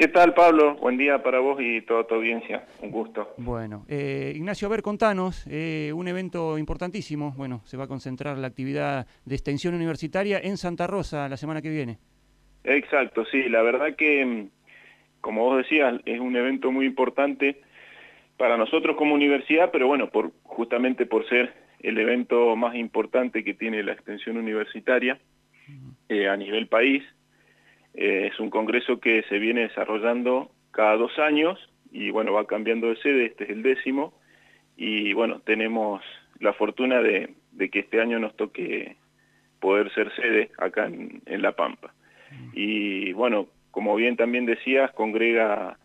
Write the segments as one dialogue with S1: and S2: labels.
S1: ¿Qué tal, Pablo? Buen día para vos y toda tu audiencia. Un gusto.
S2: Bueno, eh, Ignacio, a ver, contanos, eh, un evento importantísimo. Bueno, se va a concentrar la actividad de extensión universitaria en Santa Rosa la semana que viene.
S1: Exacto, sí. La verdad que, mm, como vos decías, es un evento muy importante para nosotros como universidad, pero bueno, por, justamente por ser el evento más importante que tiene la extensión universitaria eh, a nivel país, eh, es un congreso que se viene desarrollando cada dos años y bueno, va cambiando de sede, este es el décimo, y bueno, tenemos la fortuna de, que este año nos toque poder ser sede acá en, La Pampa. Y bueno, como bien también decías, congrega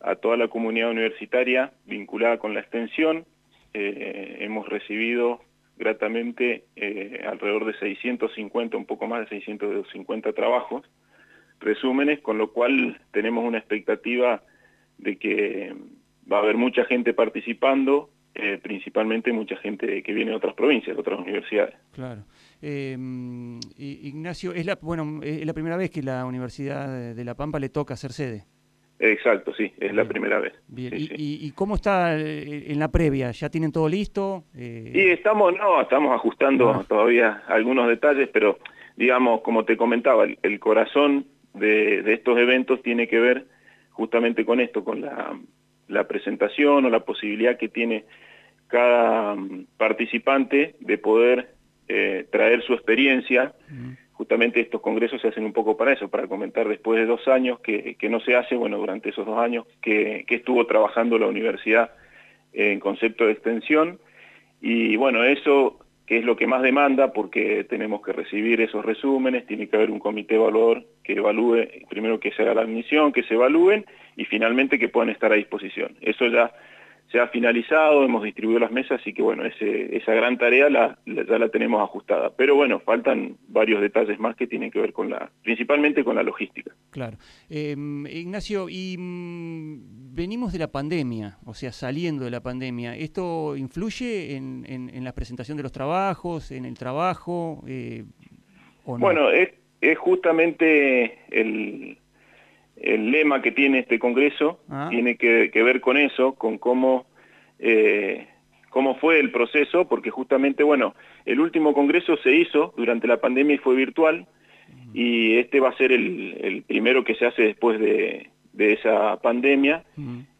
S1: a toda la comunidad universitaria vinculada con la extensión. Eh, hemos recibido gratamente eh, alrededor de 650, un poco más de 650 trabajos, resúmenes, con lo cual tenemos una expectativa de que va a haber mucha gente participando, eh, principalmente mucha gente que viene de otras provincias, de otras universidades.
S2: Claro. Eh, Ignacio, es la, bueno, es la primera vez que la Universidad de La Pampa le toca hacer sede.
S1: Exacto, sí, es la primera vez.
S2: Bien. ¿Y, cómo está eh, en la previa? ¿Ya tienen todo listo?
S1: Y estamos, no, estamos ajustando ah. todavía algunos detalles, pero digamos, como te comentaba, el corazón de, estos eventos tiene que ver justamente con esto, con la, presentación o la posibilidad que tiene cada mm, participante de poder eh, traer su experiencia. Justamente estos congresos se hacen un poco para eso, para comentar después de dos años que, no se hace, bueno, durante esos dos años que, que estuvo trabajando la universidad en concepto de extensión. Y bueno, eso que es lo que más demanda porque tenemos que recibir esos resúmenes, tiene que haber un comité evaluador que evalúe, primero que se haga la admisión, que se evalúen y finalmente que puedan estar a disposición. Eso ya se ha finalizado, hemos distribuido las mesas, así que bueno, esa gran tarea la, ya la tenemos ajustada. Pero bueno, faltan varios detalles más que tienen que ver con la, principalmente con la logística.
S2: Claro. Em, Ignacio, y mm, venimos de la pandemia, o sea, saliendo de la pandemia. ¿Esto influye en, la presentación de los trabajos, en el trabajo? Eh,
S1: bueno, es, justamente el, el lema que tiene este Congreso ah. tiene que, ver con eso, con cómo, eh, cómo fue el proceso, porque justamente, bueno, el último Congreso se hizo durante la pandemia y fue virtual, y este va a ser el, primero que se hace después de, esa pandemia,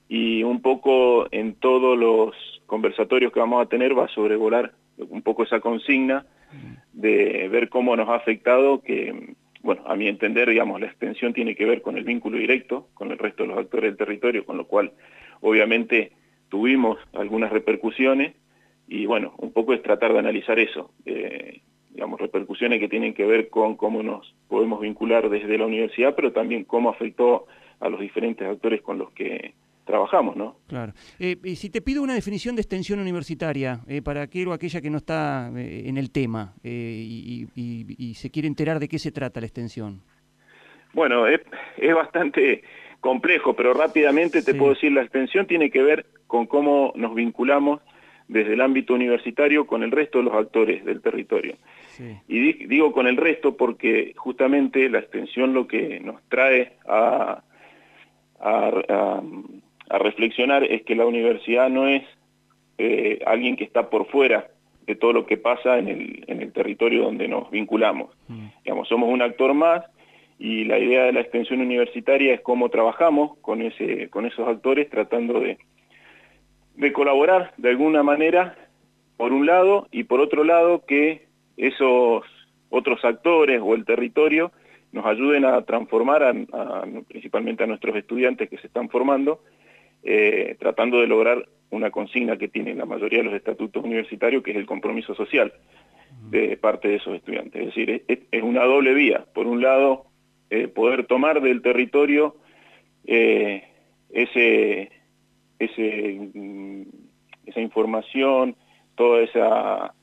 S1: y un poco en todos los conversatorios que vamos a tener va a sobrevolar un poco esa consigna de ver cómo nos ha afectado que bueno, a mi entender, digamos, la extensión tiene que ver con el vínculo directo con el resto de los actores del territorio, con lo cual, obviamente, tuvimos algunas repercusiones y, bueno, un poco es tratar de analizar eso, eh, digamos, repercusiones que tienen que ver con cómo nos podemos vincular desde la universidad, pero también cómo afectó a los diferentes actores con los que trabajamos, ¿no?
S2: Claro. Eh, si te pido una definición de extensión universitaria eh, para aquel o aquella que no está eh, en el tema y, se quiere enterar de qué se trata la extensión.
S1: Bueno, es, bastante complejo, pero rápidamente te puedo decir, la extensión tiene que ver con cómo nos vinculamos desde el ámbito universitario con el resto de los actores del territorio. Y digo con el resto porque justamente la extensión lo que nos trae a, a a reflexionar es que la universidad no es eh, alguien que está por fuera de todo lo que pasa en el, en el territorio donde nos vinculamos. Mm. Digamos, somos un actor más y la idea de la extensión universitaria es cómo trabajamos con, ese, con esos actores tratando de, de colaborar de alguna manera, por un lado, y por otro lado que esos otros actores o el territorio nos ayuden a transformar principalmente a nuestros estudiantes que se están formando eh, tratando de lograr una consigna que tienen la mayoría de los estatutos universitarios, que es el compromiso social de parte de esos estudiantes. Es decir, es, una doble vía. Por un lado, eh, poder tomar del territorio eh, ese, ese, mm, esa información, toda esa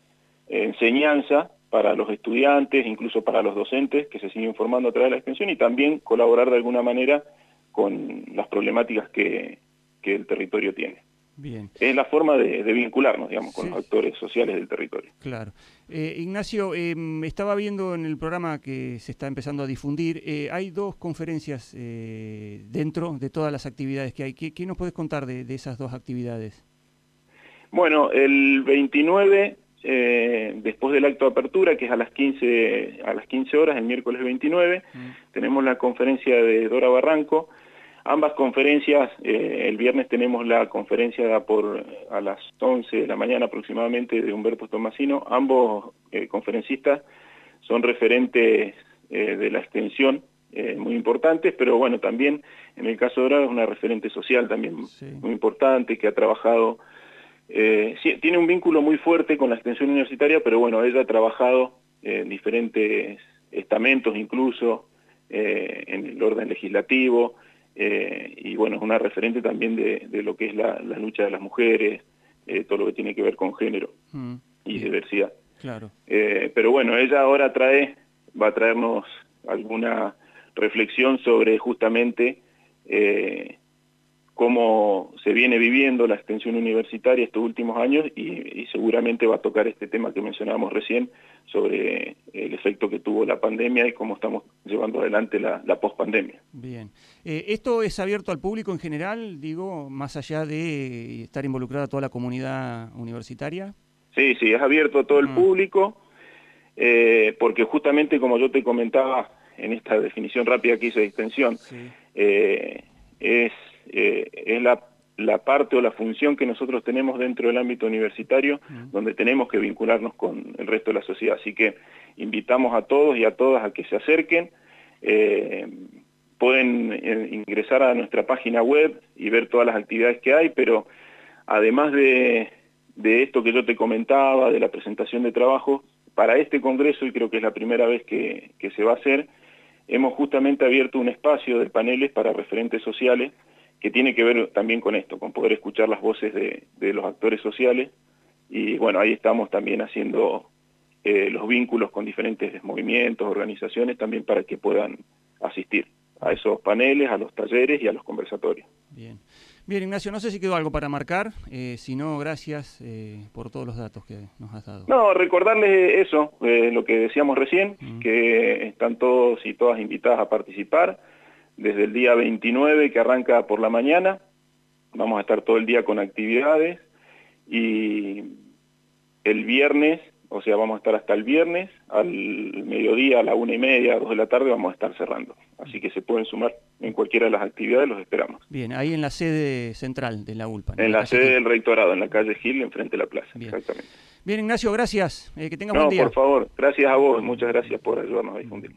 S1: enseñanza para los estudiantes, incluso para los docentes que se siguen formando a través de la extensión y también colaborar de alguna manera con las problemáticas que, que el territorio tiene. Bien. Es la forma de, vincularnos, digamos, con los actores sociales del territorio.
S2: Claro. Eh, Ignacio, em, estaba viendo en el programa que se está empezando a difundir, eh, hay dos conferencias eh, dentro de todas las actividades que hay. ¿Qué, nos puedes contar de, esas dos actividades?
S1: Bueno, el 29, después del acto de apertura, que es a las 15, a las 15 horas, el miércoles 29, mm. tenemos la conferencia de Dora Barranco, Ambas conferencias, eh, el viernes tenemos la conferencia por a las 11 de la mañana aproximadamente de Humberto Tomasino. Ambos eh, conferencistas son referentes eh, de la extensión muy importantes, pero bueno, también en el caso de Dorado es una referente social también muy importante que ha trabajado, tiene un vínculo muy fuerte con la extensión universitaria, pero bueno, ella ha trabajado en diferentes estamentos incluso, en el orden legislativo, eh, y bueno, es una referente también de, lo que es la, lucha de las mujeres, eh, todo lo que tiene que ver con género mm, y diversidad.
S2: Claro.
S1: Eh, pero bueno, ella ahora trae, va a traernos alguna reflexión sobre justamente cómo se viene viviendo la extensión universitaria estos últimos años y, seguramente va a tocar este tema que mencionábamos recién sobre el efecto que tuvo la pandemia y cómo estamos llevando adelante la, la pospandemia.
S2: Bien. Eh, ¿Esto es abierto al público en general, digo, más allá de estar involucrada toda la comunidad universitaria?
S1: Sí, sí, es abierto a todo el mm. público, eh, porque justamente como yo te comentaba en esta definición rápida que hice de extensión, eh, es eh, es la, parte o la función que nosotros tenemos dentro del ámbito universitario, donde tenemos que vincularnos con el resto de la sociedad. Así que invitamos a todos y a todas a que se acerquen. Eh, pueden eh, ingresar a nuestra página web y ver todas las actividades que hay, pero además de, esto que yo te comentaba, de la presentación de trabajo, para este congreso, y creo que es la primera vez que, que se va a hacer, hemos justamente abierto un espacio de paneles para referentes sociales que tiene que ver también con esto, con poder escuchar las voces de, los actores sociales. Y bueno, ahí estamos también haciendo eh, los vínculos con diferentes movimientos, organizaciones también para que puedan asistir a esos paneles, a los talleres y a los conversatorios.
S2: Bien, Bien Ignacio, no sé si quedó algo para marcar, eh, si no, gracias eh, por todos los datos que nos has dado.
S1: No, recordarles eso, lo que decíamos recién, que están todos y todas invitadas a participar, desde el día 29 que arranca por la mañana, vamos a estar todo el día con actividades y el viernes, o sea, vamos a estar hasta el viernes, al mediodía, a la una y media, a dos de la tarde, vamos a estar cerrando. Así que se pueden sumar en cualquiera de las actividades, los esperamos.
S2: Bien, ahí en la sede central de la ULPA.
S1: En, la, sede del rectorado, en la calle Gil, enfrente de la plaza, exactamente.
S2: Bien, Ignacio, gracias. Eh, que tengas buen día.
S1: por favor, gracias a vos, muchas gracias por ayudarnos a difundir.